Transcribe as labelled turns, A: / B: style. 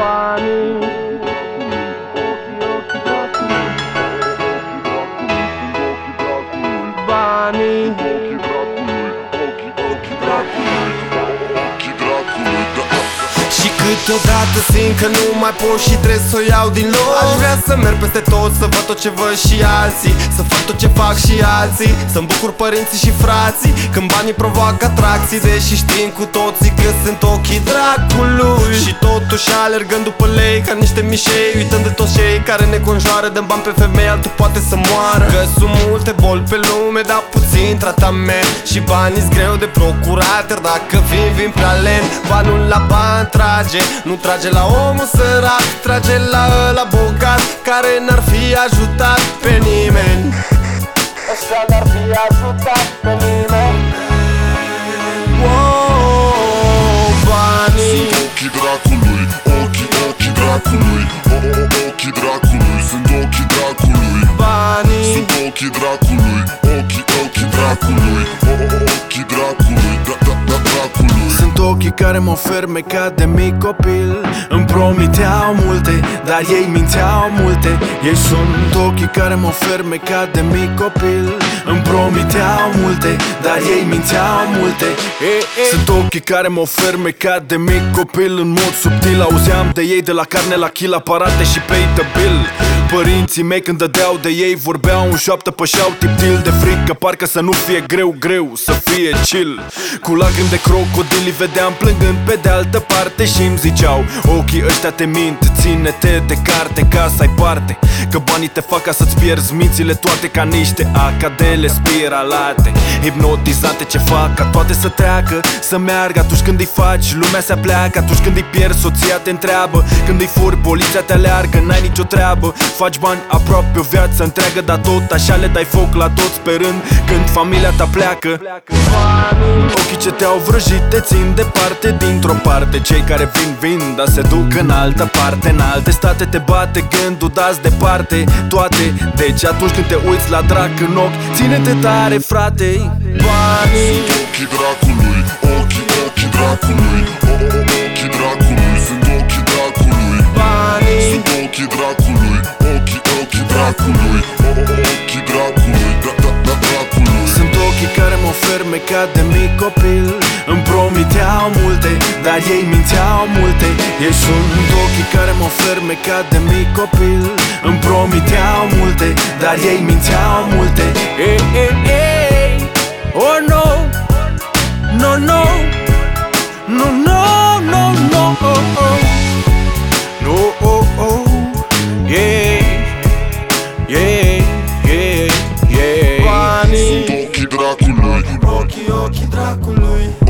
A: banii
B: câteodată simt că nu mai pot și trebuie să o iau din loc. Aș vrea să merg peste tot, să văd tot ce văd și alții. Să fac tot ce fac și alții. Să-mi bucur părinții și frații Când banii provoacă atracții. Deși știm cu toții că sunt ochii dracului. Și totuși alergând după lei ca niște mișei Uitând de toți cei care ne conjoară Dăm bani pe femei, altul poate să moară. Că sunt multe boli pe lume, dar puțin tratament. Și banii greu de procurat, iar dacă vin, vin prea lent. Banul la bani trage, nu trage la omul sărac Trage la ăla bogat, care n-ar fi ajutat pe nimeni. Ăștia n-ar fi ajutat pe nimeni. Wow, banii.
C: Ochii dracului, ochii, ochii dracului. O, o, o, ochii dracului, sunt ochii dracului.
B: Banii.
C: Sunt ochii dracului, ochii, ochii dracului. O, o, o, ochii
D: care mă fermecat de mic copil. Îmi promiteau multe, dar ei mințeau multe. Ei sunt ochii care mă fermecat de mic copil. Îmi promiteau multe, dar ei mințeau multe. Ei, ei. Sunt ochii care mă fermecat de mic copil. În mod subtil auzeam de ei de la carne la kil Aparate și pay the bill Părinții mei când dădeau de ei Vorbeau în șoaptă, pășeau tiptil de frică Parcă să nu fie greu, greu, să fie chill. Cu lacrimi de crocodil îi vedeam plângând pe de altă parte și îmi ziceau Ochii ăștia te mint, ține-te de carte ca să ai parte Că banii te fac ca să-ți pierzi mințile toate Ca niște acadele spiralate. Hipnotizante ce fac ca toate să treacă Să meargă atunci când îi faci Lumea se pleacă atunci când îi pierzi Soția te întreabă Când îi furi, poliția te aleargă N-ai nicio treabă Faci bani aproape o viață întreagă Dar tot așa le dai foc la toți pe rând Când familia ta pleacă. Ochii ce te-au vrăjit te țin departe Dintr-o parte. Cei care vin, vin Dar se duc în altă parte. În alte state te bate gândul Dați departe toate. Deci atunci când te uiți la drac în ochi Ține-te tare frate.
B: Banii.
C: Ochii dracului, ochii, ochii dracului. O, o, o, ochii dracului, sunt ochii dracului.
B: Banii.
C: Sunt ochii dracului, ochii, ochii dracului. O, o, o, ochii dracului, da, da, da, dracului.
D: Sunt ochii care mă fermecat de mic copil. Îmi promiteau multe, dar ei mințeau multe. Ei sunt ochii care mă fermecat de mic copil. Îmi promiteau multe, dar ei mințeau multe. Ei, ei, ei, yeah, yeah
B: Banii
C: Ochii dracului,
B: Ochii, ochii dracului